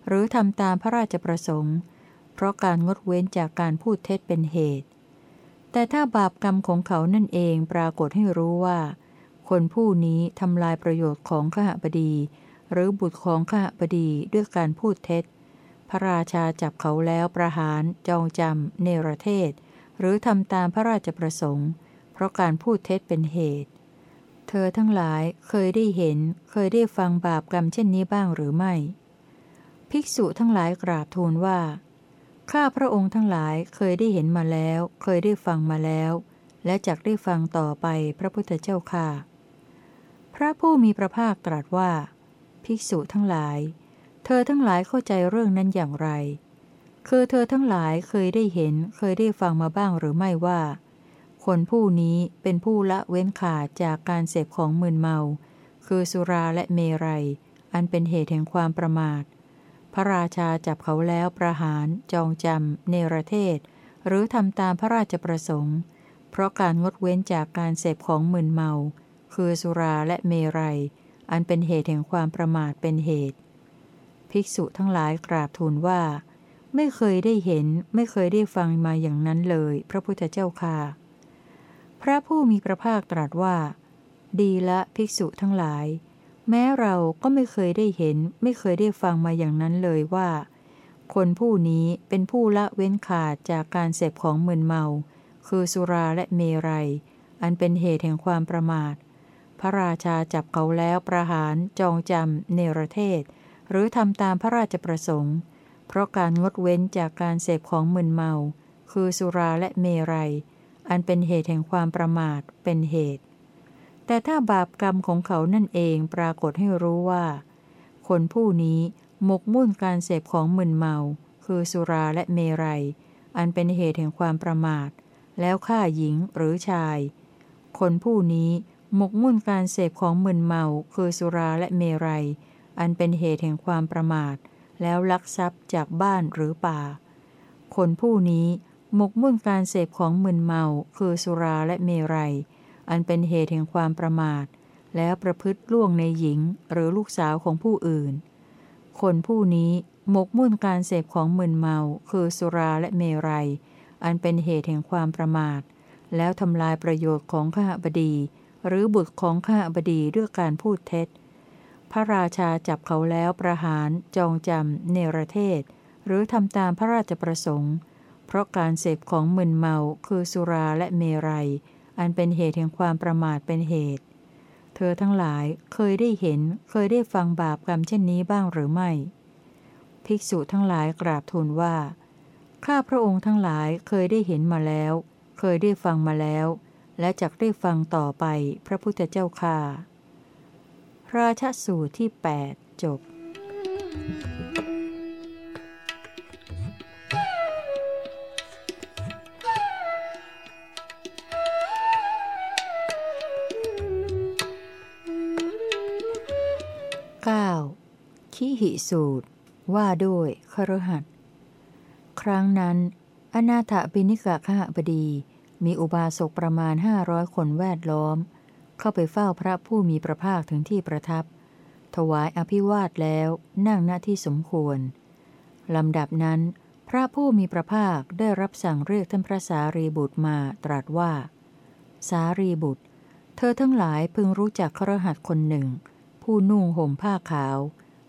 หรือทำตามพระราชประสงค์ เพราะการงดเว้นจากการพูดเท็จเป็นเหตุ แต่ถ้าบาปกรรมของเขานั่นเองปรากฏให้รู้ว่า คนผู้นี้ทำลายประโยชน์ของขหบดี หรือบุตรของข้าบดีด้วยการพูดเท็จ พระราชาจับเขาแล้วประหาร จองจำเนรเทศ หรือทำตามพระราชประสงค์ เพราะการพูดเท็จเป็นเหตุเธอทั้งหลายเคยได้เห็นเคยได้ฟังบาปกรรมเช่นนี้บ้างหรือไม่ ภิกษุทั้งหลายกราบทูลว่า ข้าพระองค์ทั้งหลายเคยได้เห็นมาแล้ว เคยได้ฟังมาแล้ว และจักได้ฟังต่อไปพระพุทธเจ้าค่ะ พระผู้มีพระภาคตรัสว่า ภิกษุทั้งหลาย เธอทั้งหลายเข้าใจเรื่องนั้นอย่างไร คือเธอทั้งหลายเคยได้เห็น เคยได้ฟังมาบ้างหรือไม่ว่า คนผู้นี้เป็นผู้ละเว้นขาดจากการเสพของมึนเมา คือสุราและเมรัย อันเป็นเหตุแห่งความประมาท พระราชาจับเขาแล้วประหาร จองจำ เนรเทศ หรือทำตามพระราชประสงค์ เพราะการงดเว้นจากการเสพของมึนเมา คือสุราและเมรัย อันเป็นเหตุแห่งความประมาทเป็นเหตุ ภิกษุทั้งหลายกราบทูลว่า ไม่เคยได้เห็นไม่เคยได้ฟังมาอย่างนั้นเลย พระพุทธเจ้าค่ะ พระผู้มีพระภาคตรัสว่า ดีละภิกษุทั้งหลาย แม้เราก็ไม่เคยได้เห็น ไม่เคยได้ฟังมาอย่างนั้นเลยว่า คนผู้นี้เป็นผู้ละเว้นขาดจากการเสพของมึนเมา คือสุราและเมรยัย อันเป็นเหตุแห่งความประมาท พระราชาจับเขาแล้วประหาร จองจำเนรเทศ หรือทำตามพระราชประสงค์ เพราะการงดเว้นจากการเสพของมึนเมา คือสุราและเมรัย อันเป็นเหตุแห่งความประมาทเป็นเหตุ แต่ถ้าบาปกรรมของเขานั่นเองปรากฏให้รู้ว่า คนผู้นี้หมกมุ่นการเสพของมึนเมา คือสุราและเมรัย อันเป็นเหตุแห่งความประมาท แล้วฆ่าหญิงหรือชาย คนผู้นี้หมกมุ่นการเสพของมึนเมา คือสุราและเมรัย อันเป็นเหตุแห่งความประมาท แล้วลักทรัพย์จากบ้านหรือป่า คนผู้นี้หมกมุ่นการเสพของมึนเมา คือสุราและเมรัย อันเป็นเหตุแห่งความประมาท แล้วประพฤติล่วงในหญิงหรือลูกสาวของผู้อื่น คนผู้นี้หมกมุ่นการเสพของมึนเมา คือสุราและเมรัย อันเป็นเหตุแห่งความประมาท แล้วทำลายประโยชน์ของข้าบดี หรือบุตรของข้าบดีด้วยการพูดเท็จ พระราชาจับเขาแล้วประหาร จองจำเนรเทศ หรือทำตามพระราชประสงค์ เพราะการเสพของมึนเมา คือสุราและเมรัย อันเป็นเหตุแห่งความประมาทเป็นเหตุ เธอทั้งหลายเคยได้เห็นเคยได้ฟังบาปกรรมเช่นนี้บ้างหรือไม่ ภิกษุทั้งหลายกราบทูลว่า ข้าพระองค์ทั้งหลายเคยได้เห็นมาแล้ว เคยได้ฟังมาแล้ว และจักได้ฟังต่อไปพระพุทธเจ้าค่ะราชสูตรที่ 8 จบ 9. ขี หิสูตร ว่าด้วยครหัสครั้งนั้น อนาถบินิกะขหบดี มีอุบาสกประมาณห้าร้อยคนแวดล้อม เข้าไปเฝ้าพระผู้มีพระภาคถึงที่ประทับ ถวายอภิวาทแล้วนั่งหน้าที่สมควร ลำดับนั้นพพระผู้มีพระภาคได้รับสั่งเรียกท่านพระสารีบุตรมาตรัสว่า สารีบุตร เธอทั้งหลายพึงรู้จักครหัสคนหนึ่ง ผู้นุ่งห่มผ้าขาว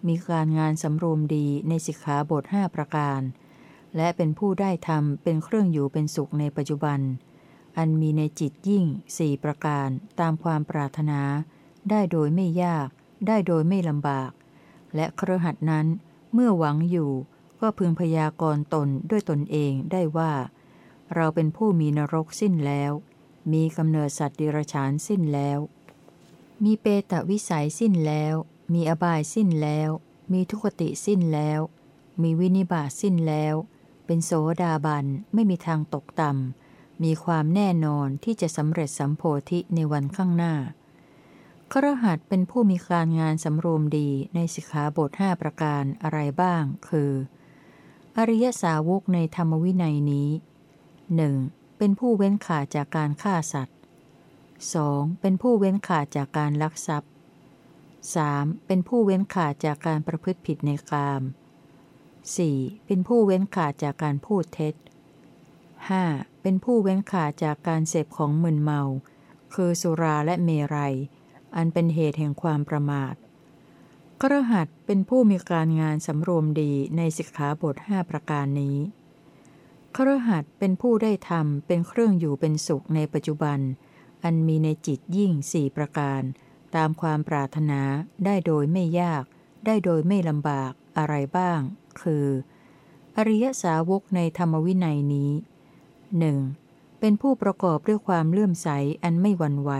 มีการงานสำรวมดีในสิกขาบทห้าประการ และเป็นผู้ได้ทำเป็นเครื่องอยู่เป็นสุขในปัจจุบัน อันมีในจิตยิ่งสี่ประการตามความปรารถนา ได้โดยไม่ยาก ได้โดยไม่ลำบาก และเครหัสนั้น เมื่อหวังอยู่ก็พึงพยากรณ์ตนด้วยตนเองได้ว่า เราเป็นผู้มีนรกสิ้นแล้ว มีกำเนิดสัตว์ดิรฉานสิ้นแล้ว มีเปตวิสัยสิ้นแล้ว มีอบายสิ้นแล้ว มีทุกติสิ้นแล้ว มีวินิบาตสิ้นแล้ว เป็นโสดาบันไม่มีทางตกต่ำ มีความแน่นอนที่จะสำเร็จสัมโพธิในวันข้างหน้าครหัสเป็นผู้มีการงานสำรวมดีในสิกขาบทห้าประการอะไรบ้าง คือ อริยสาวกในธรรมวินัยนี้หนึ่งเป็นผู้เว้นขาดจากการฆ่าสัตว์ 2. เป็นผู้เว้นขาดจากการลักทรัพย์ 3. เป็นผู้เว้นขาดจากการประพฤติผิดในกาม 4. เป็นผู้เว้นขาดจากการพูดเท็จ 5. เป็นผู้เว้นขาดจากการเสพของมึนเมา คือสุราและเมรัย อันเป็นเหตุแห่งความประมาทกระหัดเป็นผู้มีการงานสำรวมดีในสิกขาบทห้าประการนี้ครหัดเป็นผู้ได้ทำเป็นเครื่องอยู่เป็นสุขในปัจจุบัน อันมีในจิตยิ่งสี่ประการ ตามความปรารถนาได้โดยไม่ยาก ได้โดยไม่ลำบากอะไรบ้าง คือ อริยสาวกในธรรมวินัยนี้หนึ่งเป็นผู้ประกอบด้วยความเลื่อมใสอันไม่หวั่นไหว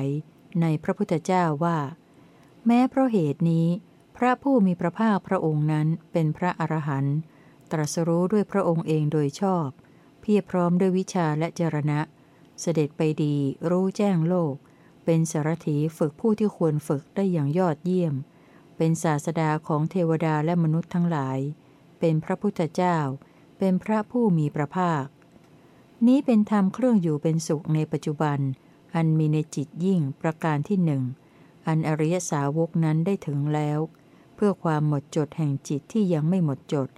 ในพระพุทธเจ้าว่า แม้เพราะเหตุนี้ พระผู้มีพระภาคพระองค์นั้นเป็นพระอรหันต์ตรัสรู้ด้วยพระองค์เองโดยชอบ เพียรพร้อมด้วยวิชาและจรณะ เสด็จไปดีรู้แจ้งโลก เป็นสารถีฝึกผู้ที่ควรฝึกได้อย่างยอดเยี่ยม เป็นศาสดาของเทวดาและมนุษย์ทั้งหลาย เป็นพระพุทธเจ้า เป็นพระผู้มีพระภาค นี้เป็นธรรมเครื่องอยู่เป็นสุขในปัจจุบัน อันมีในจิตยิ่งประการที่หนึ่ง อันอริยสาวกนั้นได้ถึงแล้ว เพื่อความหมดจดแห่งจิตที่ยังไม่หมดจด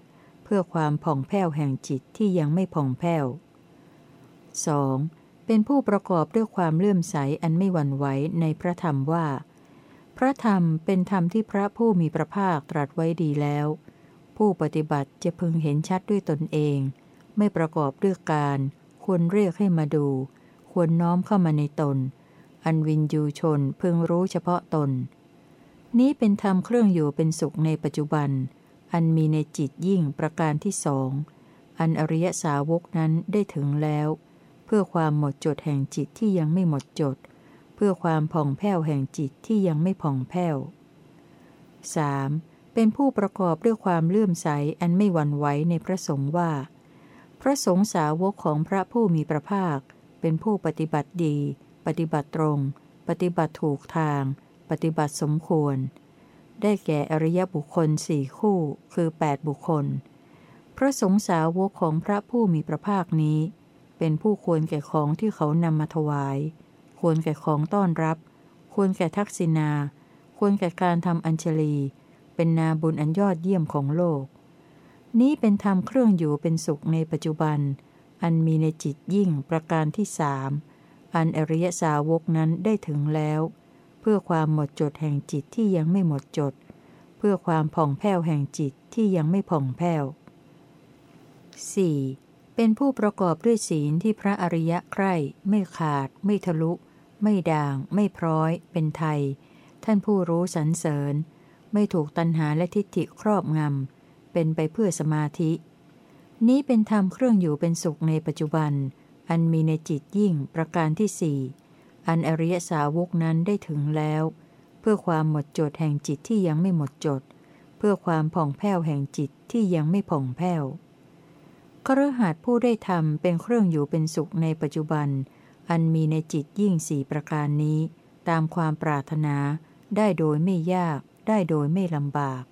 เพื่อความผ่องแผ้วแห่งจิตที่ยังไม่ผ่องแผ้ว 2. เป็นผู้ประกอบด้วยความเลื่อมใสอันไม่หวั่นไหวในพระธรรมว่า พระธรรมเป็นธรรมที่พระผู้มีพระภาคตรัสไว้ดีแล้ว ผู้ปฏิบัติจะพึงเห็นชัดด้วยตนเอง ไม่ประกอบด้วยการ ควรเรียกให้มาดู ควรน้อมเข้ามาในตน อันวินยูชนพึงรู้เฉพาะตน นี้เป็นธรรมเครื่องอยู่เป็นสุขในปัจจุบัน อันมีในจิตยิ่งประการที่สองอันอริยสาวกนั้นได้ถึงแล้ว พื่อความหมดจดแห่งจิตที่ยังไม่หมดจด เพื่อความผ่องแผ้วแห่งจิตที่ยังไม่ผ่องแผ้ว 3. เป็นผู้ประกอบด้วยความเลื่อมใสอันไม่หวั่นไหวในพระสงฆ์ว่า พระสงฆ์สาวกของพระผู้มีพระภาค เป็นผู้ปฏิบัติดี ปฏิบัติตรง ปฏิบัติถูกทาง ปฏิบัติสมควร ได้แก่อริยบุคคลสี่คู่ คือ 8 บุคคล พระสงฆ์สาวกของพระผู้มีพระภาคนี้ เป็นผู้ควรแก่ของที่เขานำมาถวาย ควรแก่ของต้อนรับ ควรแก่ทักษิณา ควรแก่การทำอัญชลี เป็นนาบุญอันยอดเยี่ยมของโลก นี้เป็นธรรมเครื่องอยู่เป็นสุขในปัจจุบัน อันมีในจิตยิ่งประการที่สาม อันอริยสาวกนั้นได้ถึงแล้ว เพื่อความหมดจดแห่งจิตที่ยังไม่หมดจด เพื่อความผ่องแผ้วแห่งจิตที่ยังไม่ผ่องแผ้ว 4. เป็นผู้ประกอบด้วยศีลที่พระอริยะใคร่ไม่ขาด ไม่ทะลุ ไม่ด่าง ไม่พร้อย เป็นไทย ท่านผู้รู้สรรเสริญ ไม่ถูกตัณหาและทิฏฐิครอบงำ เป็นไปเพื่อสมาธิ นี้เป็นธรรมเครื่องอยู่เป็นสุขในปัจจุบัน อันมีในจิตยิ่งประการที่สี่อันอริยสาวกนั้นได้ถึงแล้ว เพื่อความหมดจดแห่งจิตที่ยังไม่หมดจด เพื่อความผ่องแผ้วแห่งจิตที่ยังไม่ผ่องแผ้ว ครหัสผู้ได้ทำเป็นเครื่องอยู่เป็นสุขในปัจจุบัน อันมีในจิตยิ่งสี่ประการนี้ ตามความปรารถนา ได้โดยไม่ยาก ได้โดยไม่ลำบาก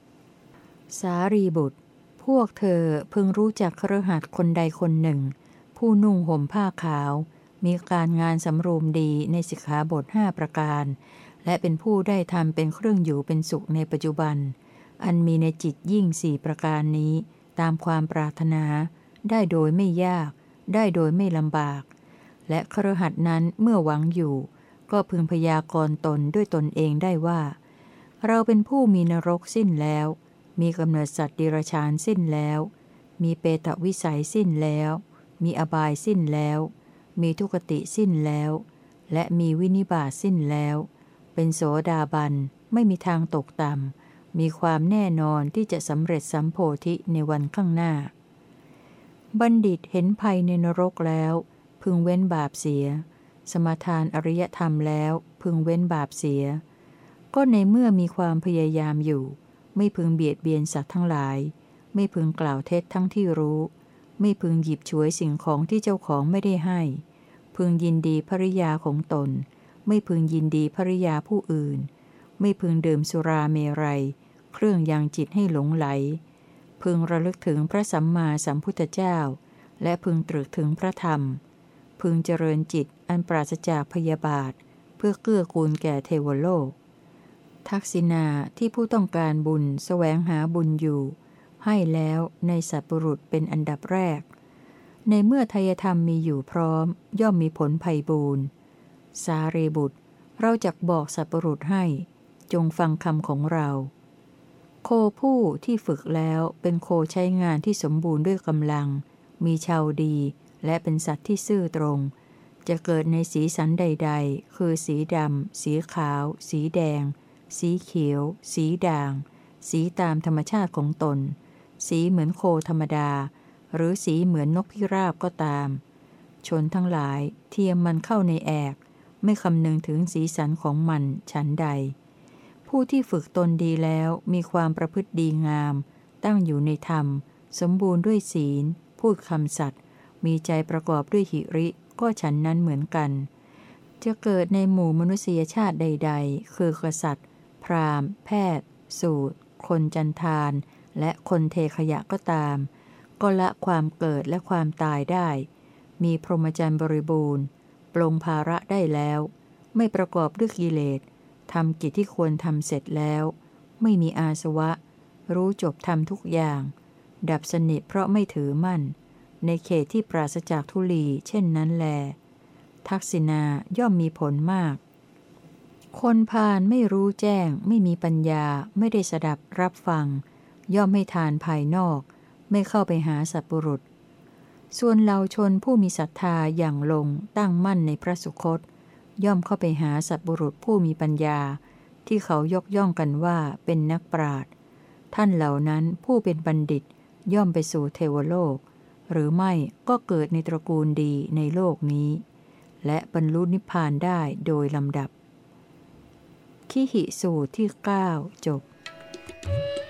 สารีบุตร พวกเธอพึงรู้จักครหัสคนใดคนหนึ่ง ผู้นุ่งห่มผ้าขาว มีการงานสำรวมดีในสิกขาบทห้าประการ และเป็นผู้ได้ทำเป็นเครื่องอยู่เป็นสุขในปัจจุบัน อันมีในจิตยิ่งสี่ประการนี้ ตามความปรารถนา ได้โดยไม่ยาก ได้โดยไม่ลำบาก และครหัสนั้นเมื่อหวังอยู่ ก็พึงพยากรณ์ตนด้วยตนเองได้ว่า เราเป็นผู้มีนรกสิ้นแล้ว มีกำเนิดสัตว์ดิรชานสิ้นแล้ว มีเปตวิสัยสิ้นแล้ว มีอบายสิ้นแล้ว มีทุกติสิ้นแล้ว และมีวินิบาตสิ้นแล้ว เป็นโสดาบันไม่มีทางตกต่ำมีความแน่นอนที่จะสำเร็จสัมโพธิในวันข้างหน้า บัณฑิตเห็นภัยในนรกแล้ว พึงเว้นบาปเสีย สมทานอริยธรรมแล้ว พึงเว้นบาปเสีย ก็ในเมื่อมีความพยายามอยู่ ไม่พึงเบียดเบียนสัตว์ทั้งหลาย ไม่พึงกล่าวเท็จทั้งที่รู้ ไม่พึงหยิบฉวยสิ่งของที่เจ้าของไม่ได้ให้ พึงยินดีภริยาของตน ไม่พึงยินดีภริยาผู้อื่น ไม่พึงดื่มสุราเมรัย เครื่องยังจิตให้หลงไหล พึงระลึกถึงพระสัมมาสัมพุทธเจ้า และพึงตรึกถึงพระธรรม พึงเจริญจิตอันปราศจากพยาบาท เพื่อเกื้อกูลแก่เทวโลก ทักษิณาที่ผู้ต้องการบุญสแสวงหาบุญอยู่ ให้แล้วในสัตบุรุษเป็นอันดับแรก ในเมื่อทายธรรมมีอยู่พร้อม ย่อมมีผลภัยบูนสารีบุตร เราจะบอกสัตบุรุษให้ จงฟังคำของเรา โคผู้ที่ฝึกแล้วเป็นโคใช้งานที่สมบูรณ์ด้วยกำลัง มีชาวดี และเป็นสัตว์ที่ซื่อตรง จะเกิดในสีสันใด ๆ คือสีดำ สีขาว สีแดง สีเขียว สีด่าง สีตามธรรมชาติของตน สีเหมือนโคธรรมดา หรือสีเหมือนนกพิราบก็ตาม ชนทั้งหลายเทียมมันเข้าในแอก ไม่คำนึงถึงสีสันของมันฉันใด ผู้ที่ฝึกตนดีแล้วมีความประพฤติดีงาม ตั้งอยู่ในธรรม สมบูรณ์ด้วยศีล พูดคำสัตย์มีใจประกอบด้วยหิริ ก็ฉันนั้นเหมือนกัน จะเกิดในหมู่มนุษยชาติใด ๆ คือกษัตริย์ พราหมณ์ แพทย์ สูตร คนจันทาน และคนเทขยะก็ตาม ก็ละความเกิดและความตายได้ มีพรหมจรรย์บริบูรณ์ ปลงภาระได้แล้ว ไม่ประกอบด้วยกิเลส ทำกิจที่ควรทำเสร็จแล้ว ไม่มีอาสวะ รู้จบทำทุกอย่าง ดับสนิทเพราะไม่ถือมั่น ในเขตที่ปราศจากทุลี เช่นนั้นแล ทักษิณาย่อมมีผลมาก คนพาลไม่รู้แจ้ง ไม่มีปัญญา ไม่ได้สดับรับฟัง ย่อมไม่ทานภายนอก ไม่เข้าไปหาสัตบุรุษ ส่วนเราชนผู้มีศรัทธาอย่างลงตั้งมั่นในพระสุคต ย่อมเข้าไปหาสัตบุรุษผู้มีปัญญา ที่เขายกย่องกันว่าเป็นนักปราชญ์ท่านเหล่านั้นผู้เป็นบัณฑิตย่อมไปสู่เทวโลก หรือไม่ก็เกิดในตระกูลดีในโลกนี้ และบรรลุนิพพานได้โดยลำดับขีหิสูตรที่ 9 จบ Thank you.